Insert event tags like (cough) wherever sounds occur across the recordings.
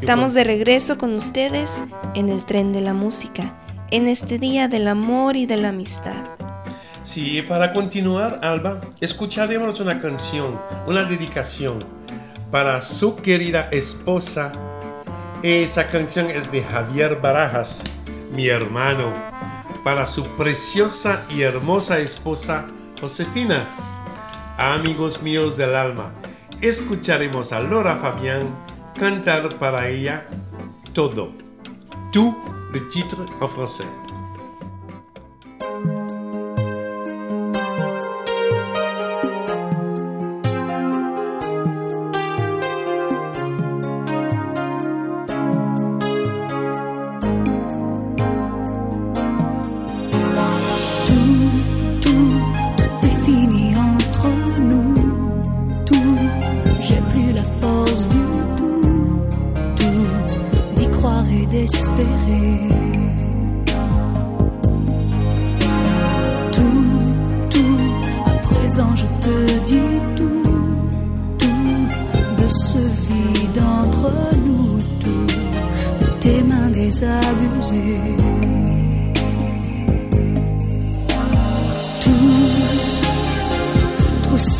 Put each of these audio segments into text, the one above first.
Estamos de regreso con ustedes en el tren de la música, en este día del amor y de la amistad. Sí, para continuar, Alba, escucharemos una canción, una dedicación para su querida esposa esa canción es de Javier Barajas, mi hermano, para su preciosa y hermosa esposa Josefina. Amigos míos del alma, escucharemos a Laura Fabián cantar para ella todo. Tout le titre en français.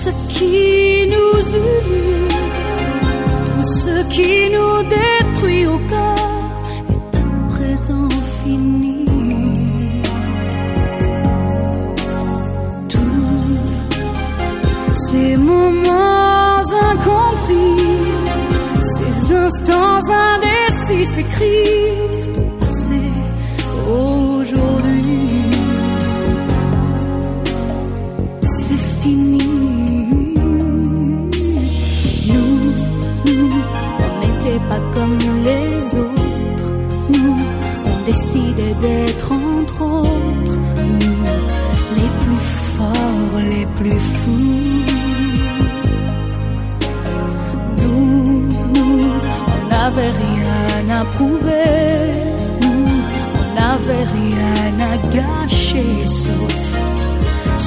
ce qui nous unit, tout ce qui nous détruit au cœur est à présent fini. Tous ces moments incompris, ces instants indécis, ces. décidé d'être entre autres, nous, les plus forts, les plus fous. Nous, nous on n'avait rien à prouver, nous, on n'avait rien à gâcher, sauf,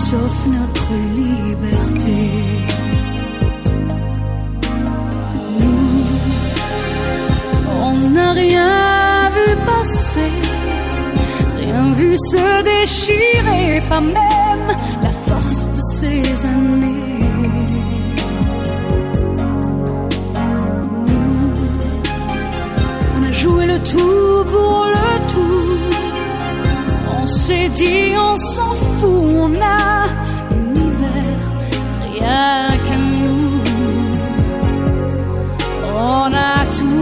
sauf notre liberté. Nous, on n'a rien Rien vu se déchirer, pas même la force de ces années. Nous, on a joué le tout pour le tout. On s'est dit, on s'en fout, on a l'univers, rien qu'à nous. On a tout.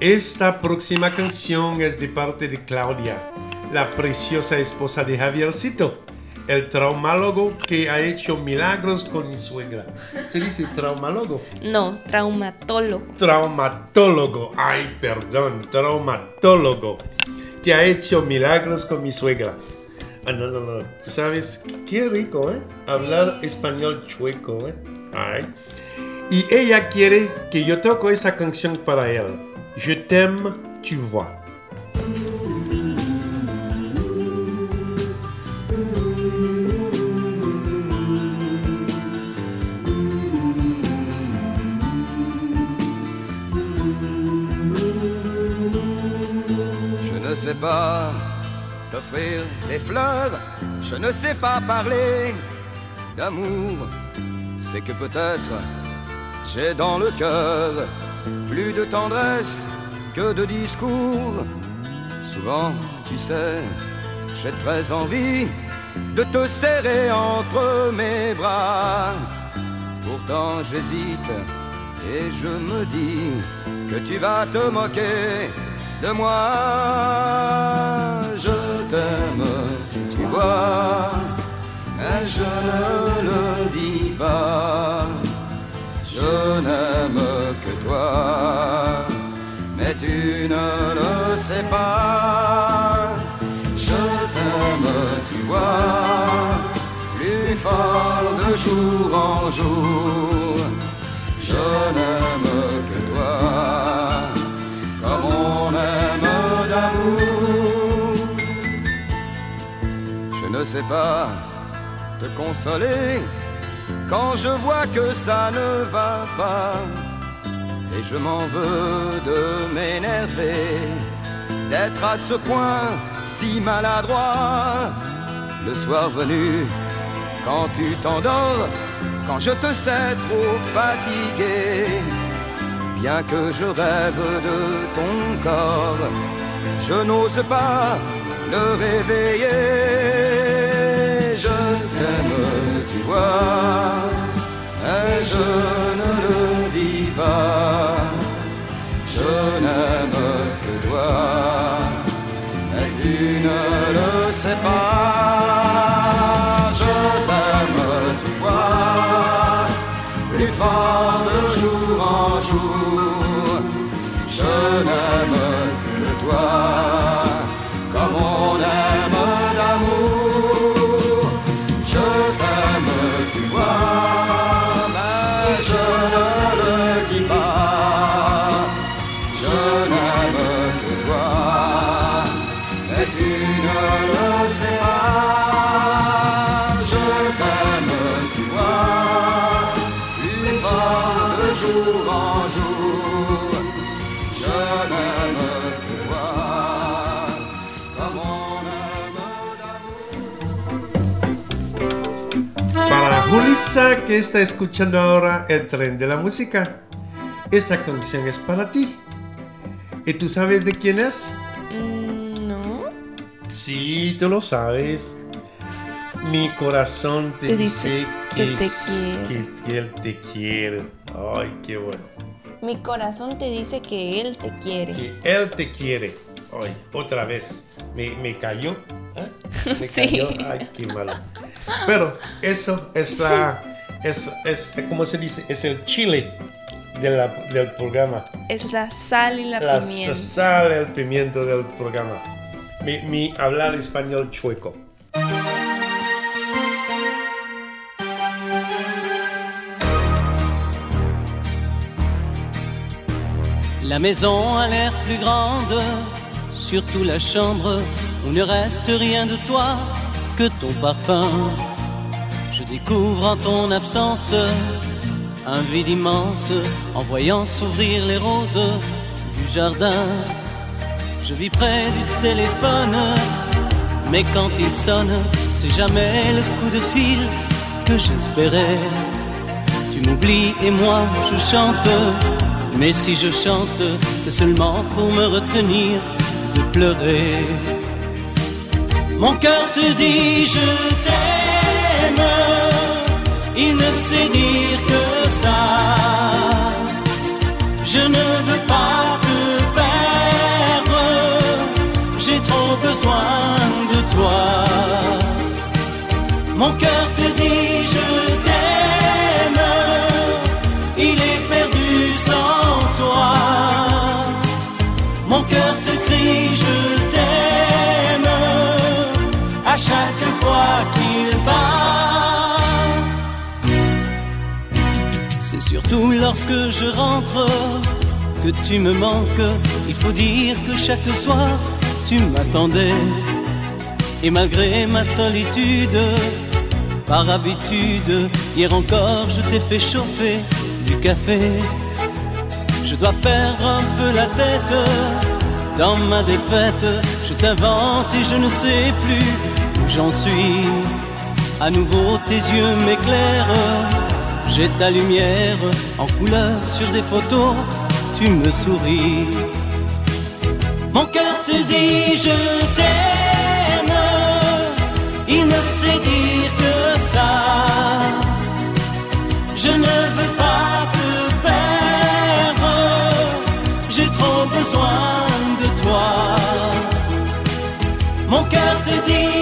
Esta próxima canción es de parte de Claudia, la preciosa esposa de Javiercito, el traumálogo que ha hecho milagros con mi suegra. ¿Se dice traumálogo? No, traumatólogo. Traumatólogo, ay, perdón, traumatólogo, que ha hecho milagros con mi suegra. Ah, no, no, no. Sabes, qué rico, ¿eh? Hablar español chueco, ¿eh? Ay. Y ella quiere que yo toque esa canción para él. Je t'aime, tu vois. Je ne sais pas t'offrir des fleurs, je ne sais pas parler d'amour. C'est que peut-être j'ai dans le cœur plus de tendresse que de discours. Souvent, tu sais, j'ai très envie de te serrer entre mes bras. Pourtant, j'hésite et je me dis que tu vas te moquer de moi. Je t'aime, tu vois, mais je ne le dis pas. Je n'aime mais tu ne le sais pas. Je t'aime, tu vois, plus fort de jour en jour. Je n'aime que toi, comme on aime d'amour. Je ne sais pas te consoler quand je vois que ça ne va pas. Et je m'en veux de m'énerver, d'être à ce point si maladroit. Le soir venu, quand tu t'endors, quand je te sais trop fatigué, bien que je rêve de ton corps, je n'ose pas le réveiller. Jour en jour. Je n'aime que toi, comme on aime Para Julissa que está escuchando ahora el tren de la música, esa canción es para ti. ¿Y tú sabes de quién es? Mm, no. Sí, tú lo sabes. Mi corazón te, Te dice, dice que te que él te quiere. Ay, qué bueno. Mi corazón te dice que él te quiere. Que él te quiere. Ay, otra vez. Me, me cayó. ¿eh? (laughs) Me Sí. cayó. Ay, qué malo. Pero eso es la. Es, es, ¿cómo se dice? Es el chile de la- del programa. Es la sal y la, La pimienta. sal, el pimiento del programa. Mi, mi hablar español chueco. La maison a l'air plus grande, surtout la chambre où ne reste rien de toi que ton parfum. Je découvre en ton absence un vide immense en voyant s'ouvrir les roses du jardin. Je vis près du téléphone, mais quand il sonne, c'est jamais le coup de fil que j'espérais. Tu m'oublies et moi je chante. Mais si je chante, c'est seulement pour me retenir de pleurer. Mon cœur te dit je t'aime, il ne sait dire que ça. Je ne veux pas te perdre, j'ai trop besoin de toi. Mon cœur te dit surtout lorsque je rentre que tu me manques. Il faut dire que chaque soir tu m'attendais. Et malgré ma solitude, par habitude, hier encore je t'ai fait chauffer du café. Je dois perdre un peu la tête dans ma défaite. Je t'invente et je ne sais plus où j'en suis. À nouveau tes yeux m'éclairent. J'ai ta lumière en couleur sur des photos. Tu me souris. Mon cœur te dit je t'aime. Il ne sait dire que ça. Je ne veux pas te perdre. J'ai trop besoin de toi. Mon cœur te dit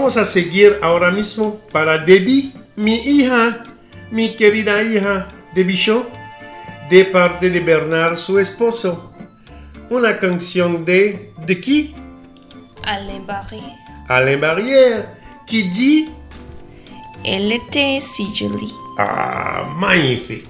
Vamos a seguir ahora mismo para Debbie, mi hija, mi querida hija Debbie Shaw, de parte de Bernard, su esposo. Una canción de... ¿De qui? Alain Barré. Alain Barrière, qui dit... Elle était si jolie. Ah, magnifique.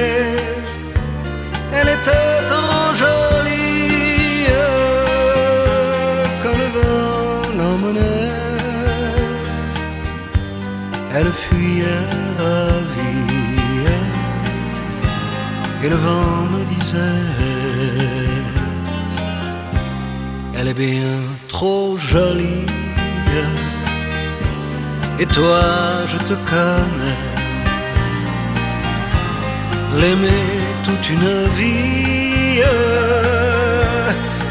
Et le vent me disait. Elle est bien trop jolie. Et toi je te connais. L'aimer toute une vie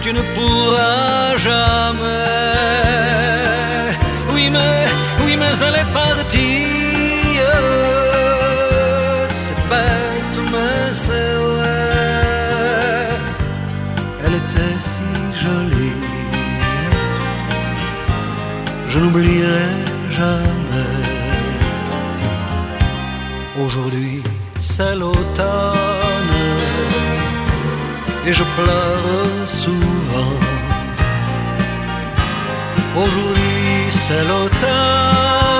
tu ne pourras jamais. Oui mais, oui mais elle est partie n'oublierai jamais. Aujourd'hui c'est l'automne. Et je pleure souvent. Aujourd'hui c'est l'automne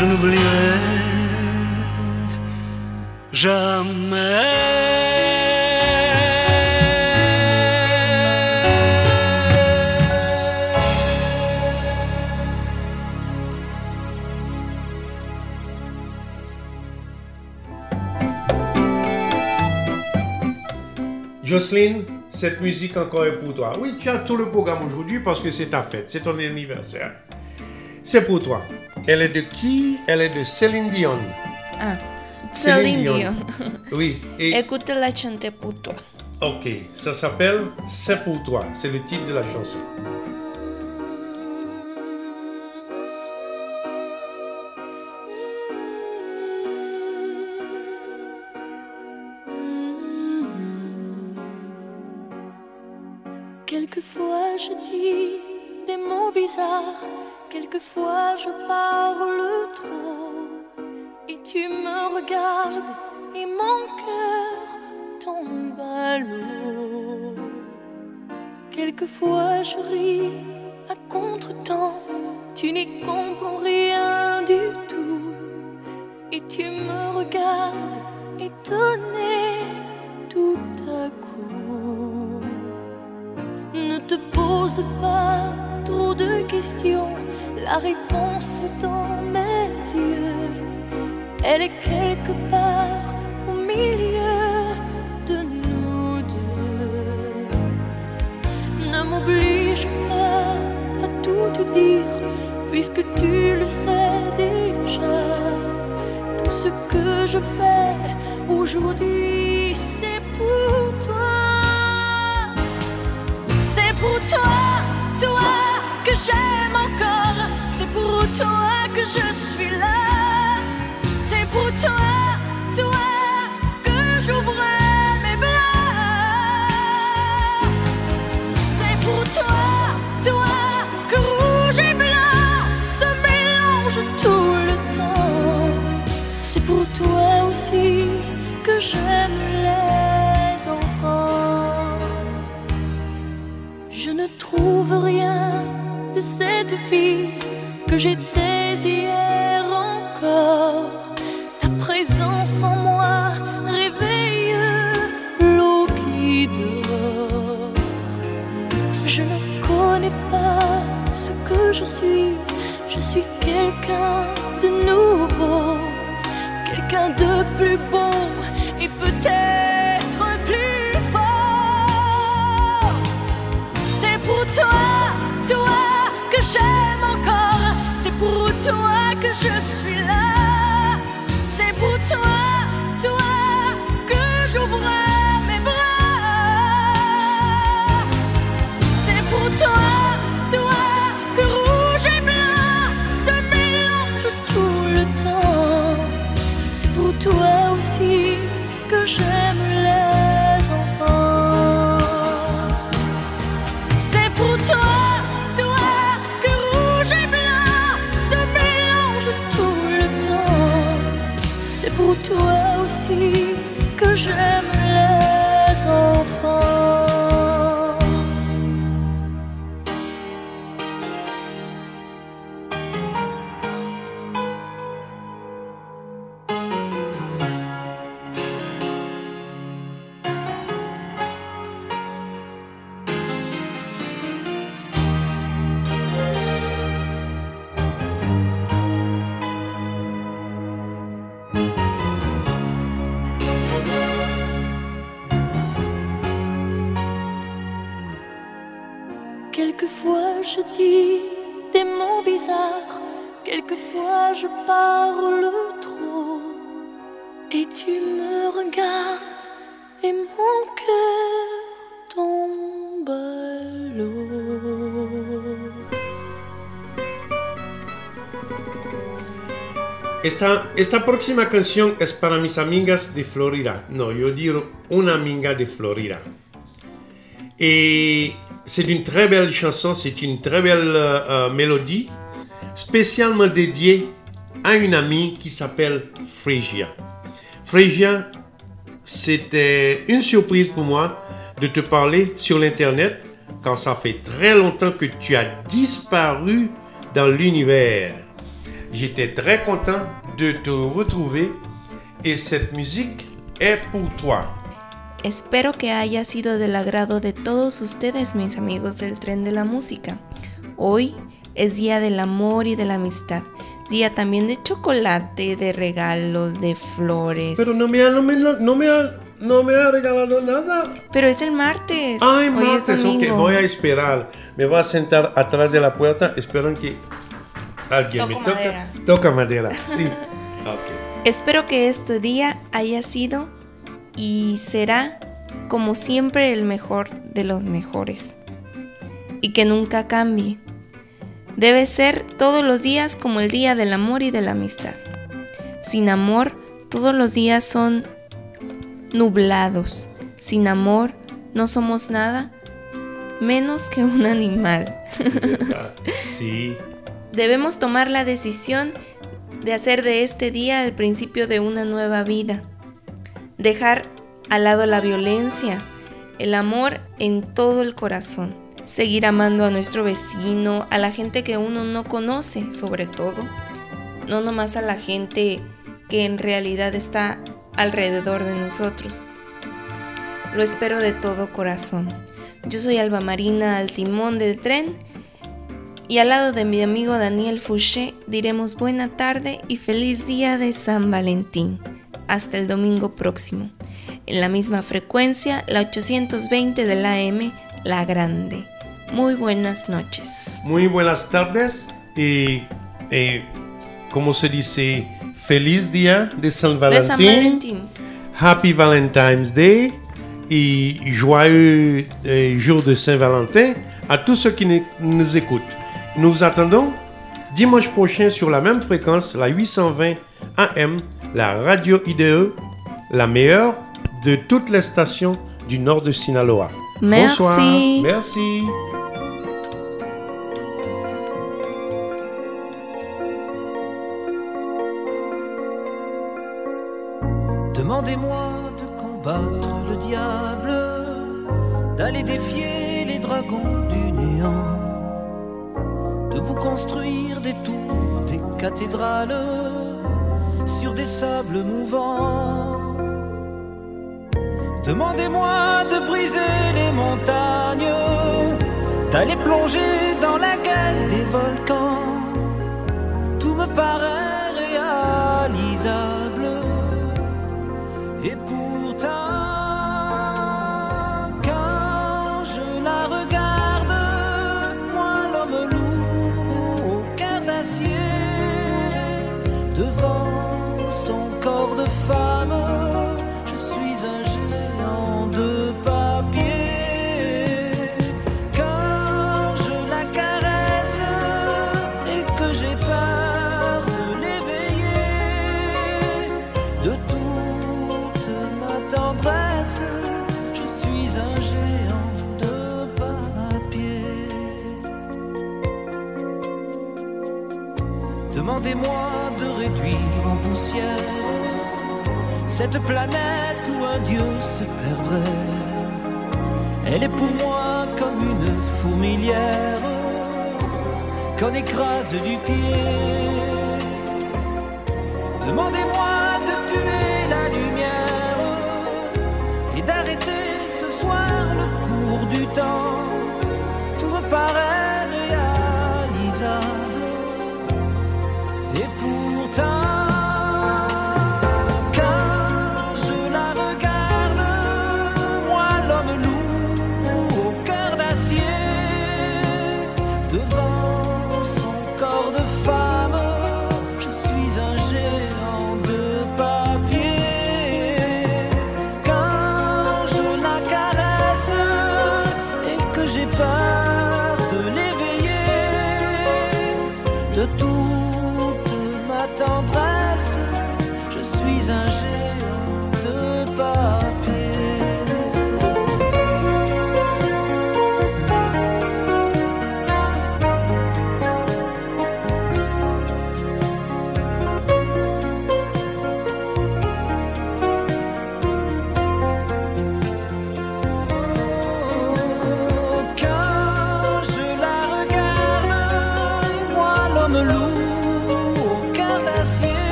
je n'oublierai jamais. Jocelyne, cette musique encore est pour toi. Oui, tu as tout le programme aujourd'hui parce que c'est ta fête, c'est ton anniversaire. C'est pour toi. Elle est de qui? Elle est de Céline Dion. Ah, Céline Dion. (laughs) Oui. Et, Écoute-la chanter pour toi. ok, ça s'appelle C'est pour toi. C'est le titre de la chanson. Quelquefois je dis des mots bizarres, quelquefois je parle trop, et tu me regardes et mon cœur tombe à l'eau. Quelquefois je ris à contre-temps, tu n'y comprends rien du tout, et tu me regardes étonné tout à coup. Ne te pose pas trop de questions, la réponse est dans mes yeux. Elle est quelque part au milieu de nous deux. Ne m'oblige pas à tout te dire, puisque tu le sais déjà. Tout ce que je fais aujourd'hui, que j'étais hier encore. Ta présence en moi réveille l'eau qui dort. Je ne connais pas ce que je suis. Je suis quelqu'un de nouveau, quelqu'un de plus beau pour toi que je Quelquefois je dis des mots bizarres, quelquefois je parle trop, et tu me regardes et mon cœur tombe à l'eau. Esta, esta próxima canción es para mis amigas de Florida. No, yo digo una amiga de Florida. Et c'est une très belle chanson, c'est une très belle euh, euh, mélodie, spécialement dédiée à une amie qui s'appelle Phrygia. Phrygia, c'était une surprise pour moi de te parler sur l'Internet, car ça fait très longtemps que tu as disparu dans l'univers. J'étais très content de te retrouver et cette musique est pour toi. Espero que haya sido del agrado de todos ustedes, mis amigos del tren de la música. Hoy es día del amor y de la amistad. Día también de chocolate, de regalos, de flores. Pero no me ha, no me, no me ha, no me ha regalado nada. Pero es el martes. Ay, Hoy es martes, ok, voy a esperar. Me voy a sentar atrás de la puerta, esperando que alguien Toco me toque. madera. Toca madera, sí. (laughs) Ok. Espero que este día haya sido y será, como siempre, el mejor de los mejores. Y que nunca cambie. Debe ser todos los días como el día del amor y de la amistad. Sin amor, todos los días son nublados. Sin amor, no somos nada menos que un animal. (laughs) Sí. Debemos tomar la decisión de hacer de este día el principio de una nueva vida. Dejar al lado la violencia, el amor en todo el corazón. Seguir amando a nuestro vecino, a la gente que uno no conoce, sobre todo. No nomás a la gente que en realidad está alrededor de nosotros. Lo espero de todo corazón. Yo soy Alba Marina al timón del tren y al lado de mi amigo Daniel Fouché diremos buena tarde y feliz día de San Valentín. Hasta el domingo próximo. En la misma frecuencia, la 820 de la AM, La Grande. Muy buenas noches. Muy buenas tardes y, eh, ¿cómo se dice? Feliz día de San De Valentín. San Valentín. Happy Valentine's Day et joyeux euh, jour de Saint-Valentin à tous ceux qui nous- nous écoutent. Nous vous attendons dimanche prochain sur la même fréquence, la 820 AM, la radio IDE, la meilleure de toutes les stations du nord de Sinaloa. Merci. Bonsoir. Merci. Demandez-moi de combattre le diable, d'aller défier les dragons du néant, de vous construire des tours, des cathédrales sur des sables mouvants. Demandez-moi de briser les montagnes, d'aller plonger dans la gueule des volcans. Tout me paraît réalisable. Cette planète où un dieu se perdrait. Elle est pour moi comme une fourmilière qu'on écrase du pied. Demandez-moi de tuer la lumière et d'arrêter ce soir le cours du temps.